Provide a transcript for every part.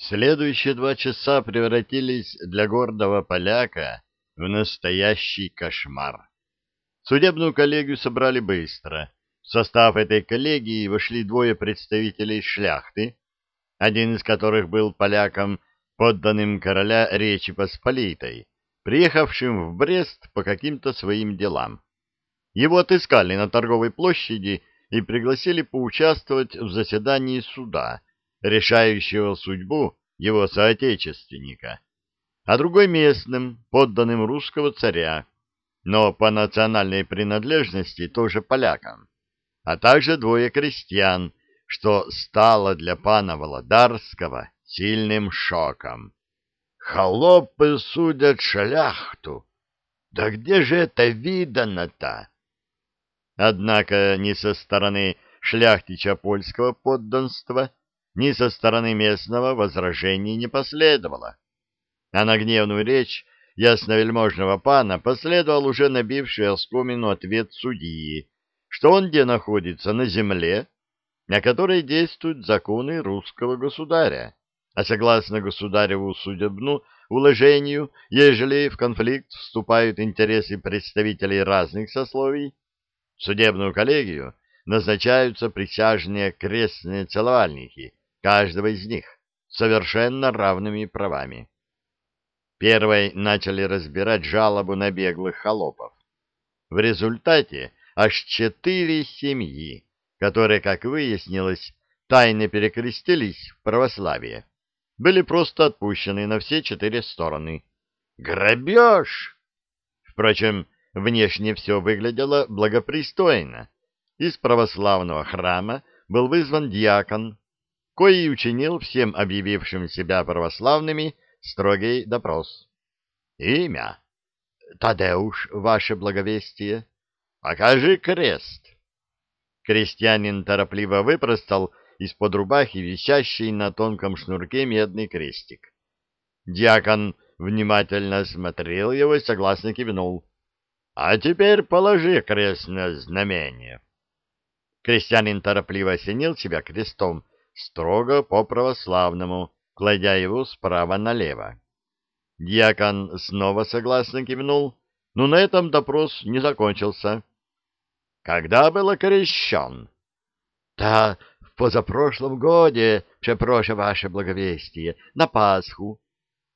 Следующие два часа превратились для гордого поляка в настоящий кошмар. Судебную коллегию собрали быстро. В состав этой коллегии вошли двое представителей шляхты, один из которых был поляком, подданным короля Речи Посполитой, приехавшим в Брест по каким-то своим делам. Его отыскали на торговой площади и пригласили поучаствовать в заседании суда, решающего судьбу его соотечественника, а другой местным, подданным русского царя, но по национальной принадлежности тоже полякам, а также двое крестьян, что стало для пана Володарского сильным шоком. Холопы судят шляхту. Да где же это видано-то? Однако ни со стороны шляхтича польского подданства, ни со стороны местного возражений не последовало. А на гневную речь ясновельможного пана последовал уже набивший оскомину ответ судьи, что он где находится на земле, на которой действуют законы русского государя, а согласно государеву судебну уложению, ежели в конфликт вступают интересы представителей разных сословий, в судебную коллегию назначаются присяжные крестные целовальники каждого из них совершенно равными правами. Первой начали разбирать жалобу на беглых холопов. В результате аж четыре семьи, которые, как выяснилось, тайно перекрестились в православие, были просто отпущены на все четыре стороны. Грабеж! Впрочем, Внешне все выглядело благопристойно. Из православного храма был вызван диакон, кои учинил всем объявившим себя православными строгий допрос. Имя? Тадеуш, ваше благовестие. Покажи крест. Крестьянин торопливо выпростал из-под рубахи висящий на тонком шнурке медный крестик. Диакон внимательно смотрел его и согласно кивнул. А теперь положи крестное знамение. Крестьянин торопливо осенил себя крестом, строго по-православному, кладя его справа налево. Дьякон снова согласно кивнул, но на этом допрос не закончился. Когда был окрещен? — Да, в позапрошлом годе, препроше ваше благовестие, на Пасху.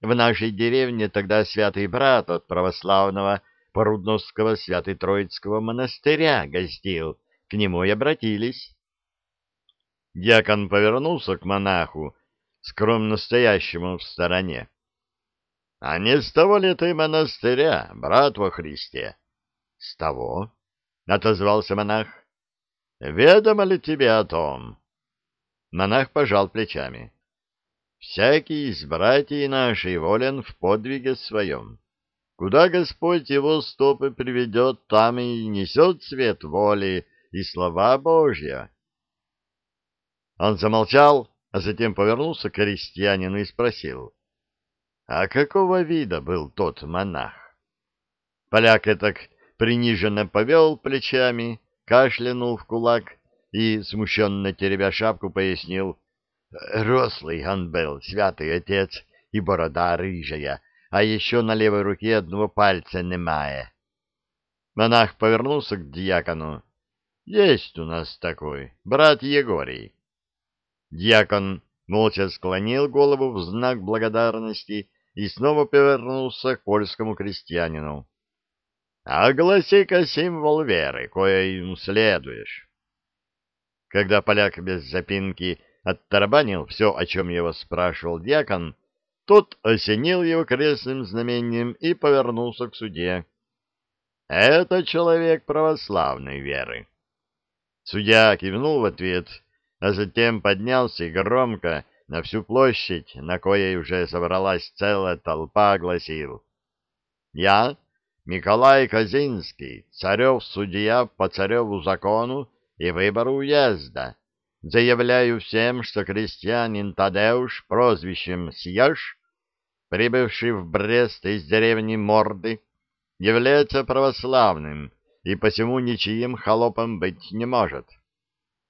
В нашей деревне тогда святый брат от православного Порудновского Свято-Троицкого монастыря гостил, к нему и обратились. Дьякон повернулся к монаху, скромно стоящему в стороне. — А не с того ли ты монастыря, брат во Христе? — С того, — отозвался монах. — Ведомо ли тебе о том? Монах пожал плечами. — Всякий из братьев нашей волен в подвиге своем. Куда Господь его стопы приведет, там и несет свет воли и слова Божья. Он замолчал, а затем повернулся к крестьянину и спросил, а какого вида был тот монах? Поляк так приниженно повел плечами, кашлянул в кулак и, смущенно теребя шапку, пояснил, «Рослый он был, святый отец, и борода рыжая, а еще на левой руке одного пальца немая. Монах повернулся к дьякону. «Есть у нас такой, брат Егорий». Дьякон молча склонил голову в знак благодарности и снова повернулся к польскому крестьянину. «Огласи-ка символ веры, кое им следуешь». Когда поляк без запинки оттарабанил все, о чем его спрашивал дьякон, тот осенил его крестным знамением и повернулся к суде. «Это человек православной веры». Судья кивнул в ответ, а затем поднялся и громко на всю площадь, на коей уже собралась целая толпа, гласил. «Я, Николай Казинский, царев судья по цареву закону и выбору уезда, заявляю всем, что крестьянин Тадеуш прозвищем Съешь, прибывший в Брест из деревни Морды, является православным и посему ничьим холопом быть не может.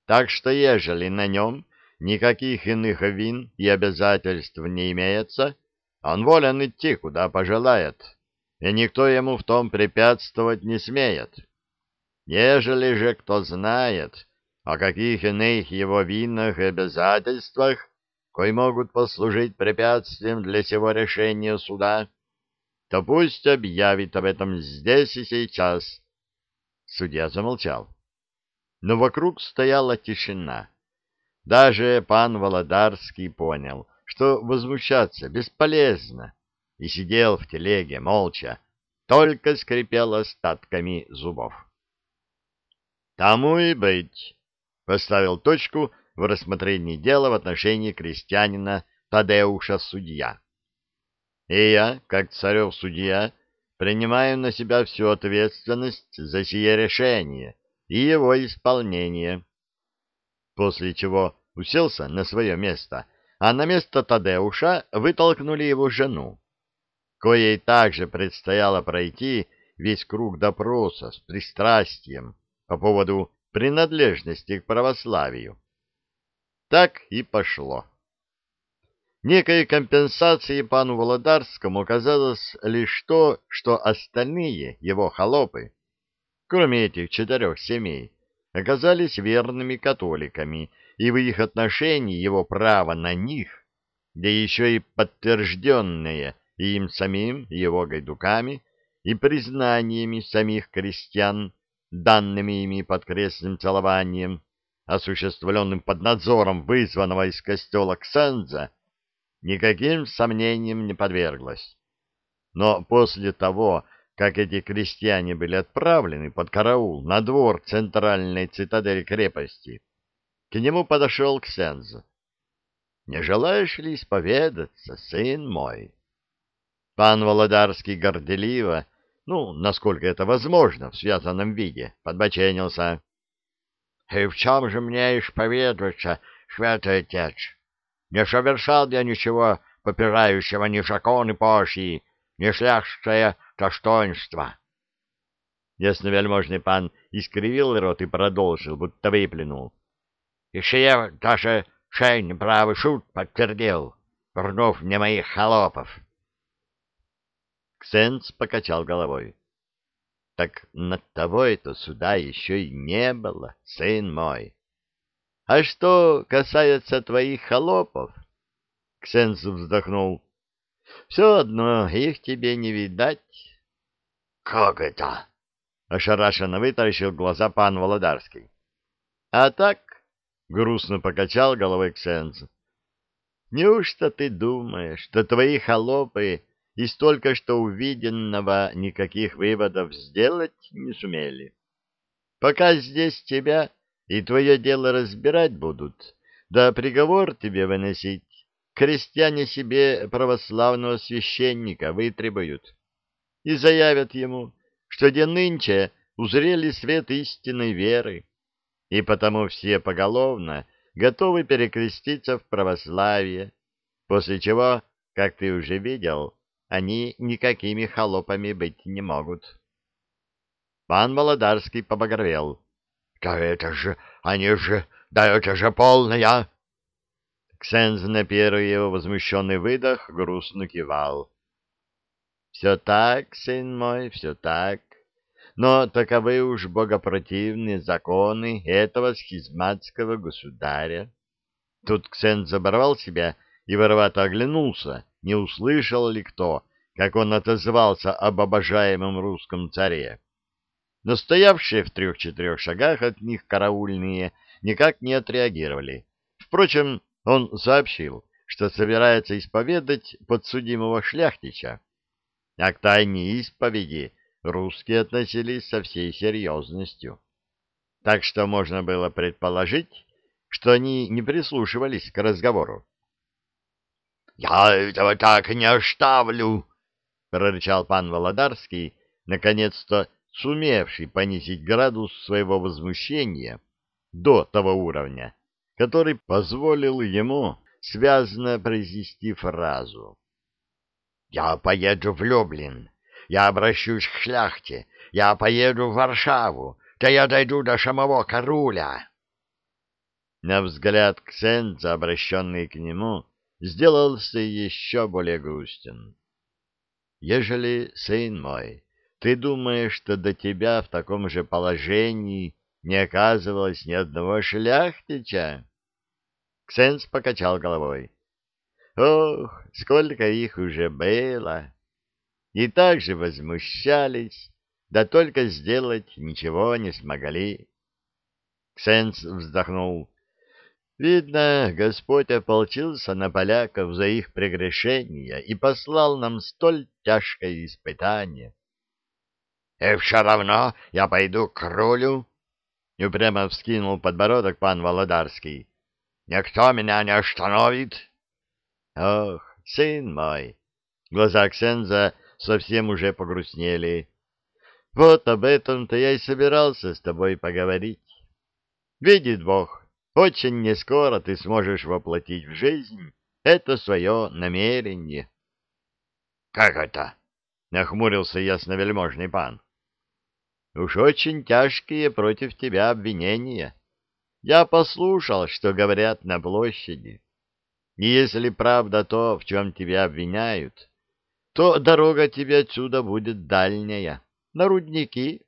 Так что ежели на нем никаких иных вин и обязательств не имеется, он волен идти, куда пожелает, и никто ему в том препятствовать не смеет. Ежели же кто знает, о каких иных его винах и обязательствах, кои могут послужить препятствием для сего решения суда, то пусть объявит об этом здесь и сейчас. Судья замолчал. Но вокруг стояла тишина. Даже пан Володарский понял, что возмущаться бесполезно, и сидел в телеге молча, только скрипел остатками зубов. «Тому и быть», — поставил точку в рассмотрении дела в отношении крестьянина Тадеуша судья. «И я, как царев судья, принимаю на себя всю ответственность за сие решение и его исполнение». После чего уселся на свое место, а на место Тадеуша вытолкнули его жену, коей также предстояло пройти весь круг допроса с пристрастием по поводу принадлежности к православию. Так и пошло. Некой компенсацией пану Володарскому оказалось лишь то, что остальные его холопы, кроме этих четырех семей, оказались верными католиками, и в их отношении его право на них, да еще и подтвержденное им самим, его гайдуками, и признаниями самих крестьян, данными ими под крестным целованием, осуществленным под надзором вызванного из костела Ксенза, никаким сомнениям не подверглась. Но после того, как эти крестьяне были отправлены под караул на двор центральной цитадели крепости, к нему подошел Ксенз. «Не желаешь ли исповедаться, сын мой?» Пан Володарский горделиво, ну, насколько это возможно в связанном виде, подбоченился. И в чем же мне исповедоваться, святой отец? Не совершал я ничего попирающего ни законы Божьи, ни шляхское достоинство. Ясновельможный пан искривил рот и продолжил, будто выплюнул. Еще я даже шейный правый шут подтвердил, вернув мне моих холопов. Ксенц покачал головой. Так над того это суда еще и не было, сын мой. А что касается твоих холопов, Ксенс вздохнул, все одно их тебе не видать. Как это? Ошарашенно вытаращил глаза пан Володарский. А так, грустно покачал головой Ксенс. Неужто ты думаешь, что твои холопы из только что увиденного никаких выводов сделать не сумели. Пока здесь тебя и твое дело разбирать будут, да приговор тебе выносить, крестьяне себе православного священника вытребуют и заявят ему, что де нынче узрели свет истинной веры, и потому все поголовно готовы перекреститься в православие, после чего, как ты уже видел, они никакими холопами быть не могут. Пан Володарский побагровел. — Да это же, они же, да это же полная! Ксенз на первый его возмущенный выдох грустно кивал. — Все так, сын мой, все так. Но таковы уж богопротивные законы этого схизматского государя. Тут Ксенз оборвал себя и воровато оглянулся, не услышал ли кто, как он отозвался об обожаемом русском царе. Но стоявшие в трех-четырех шагах от них караульные никак не отреагировали. Впрочем, он сообщил, что собирается исповедать подсудимого шляхтича. А к тайне исповеди русские относились со всей серьезностью. Так что можно было предположить, что они не прислушивались к разговору. «Я этого так не оставлю!» — прорычал пан Володарский, наконец-то сумевший понизить градус своего возмущения до того уровня, который позволил ему связно произнести фразу. «Я поеду в Люблин, я обращусь к шляхте, я поеду в Варшаву, да я дойду до самого Каруля». На взгляд Ксенца, обращенный к нему, сделался еще более грустен. «Ежели, сын мой, ты думаешь, что до тебя в таком же положении не оказывалось ни одного шляхтича?» Ксенц покачал головой. «Ох, сколько их уже было!» И также возмущались, да только сделать ничего не смогли. Ксенц вздохнул. Видно, Господь ополчился на поляков за их прегрешения и послал нам столь тяжкое испытание. — И все равно я пойду к рулю, — упрямо вскинул подбородок пан Володарский. — Никто меня не остановит. — Ох, сын мой! Глаза Ксенза совсем уже погрустнели. — Вот об этом-то я и собирался с тобой поговорить. Видит Бог, очень нескоро ты сможешь воплотить в жизнь это свое намерение. — Как это? — нахмурился ясновельможный пан. — Уж очень тяжкие против тебя обвинения. Я послушал, что говорят на площади. И если правда то, в чем тебя обвиняют, то дорога тебе отсюда будет дальняя, на рудники.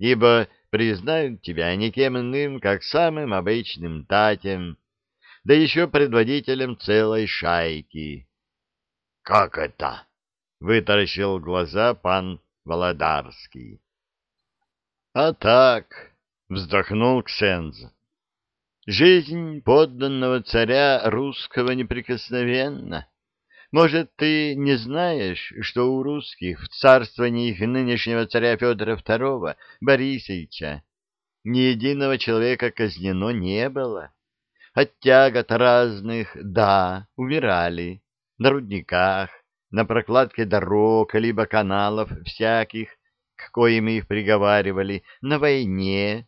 Ибо признают тебя никем иным, как самым обычным татем, да еще предводителем целой шайки. — Как это? — вытаращил глаза пан Володарский. — А так, — вздохнул Ксенз, — жизнь подданного царя русского неприкосновенна. Может, ты не знаешь, что у русских в царствовании их нынешнего царя Федора II, Борисовича, ни единого человека казнено не было? От тягот разных, да, умирали, на рудниках, на прокладке дорог, либо каналов всяких, к коим их приговаривали, на войне.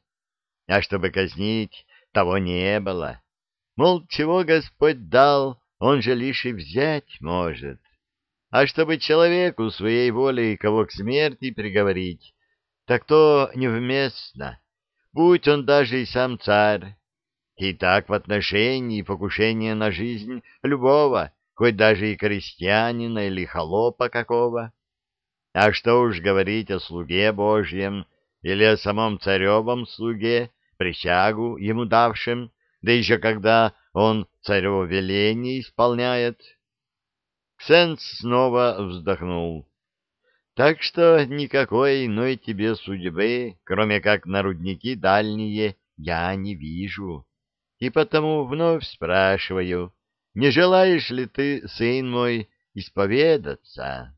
А чтобы казнить, того не было. Мол, чего Господь дал, он же лишь и взять может. А чтобы человеку своей волей кого к смерти приговорить, так то невместно, будь он даже и сам царь. И так в отношении покушения на жизнь любого, хоть даже и крестьянина или холопа какого. А что уж говорить о слуге Божьем или о самом царевом слуге, присягу ему давшем, да еще когда он царево веление исполняет. Ксенц снова вздохнул. Так что никакой иной тебе судьбы, кроме как на рудники дальние, я не вижу. И потому вновь спрашиваю, не желаешь ли ты, сын мой, исповедаться?»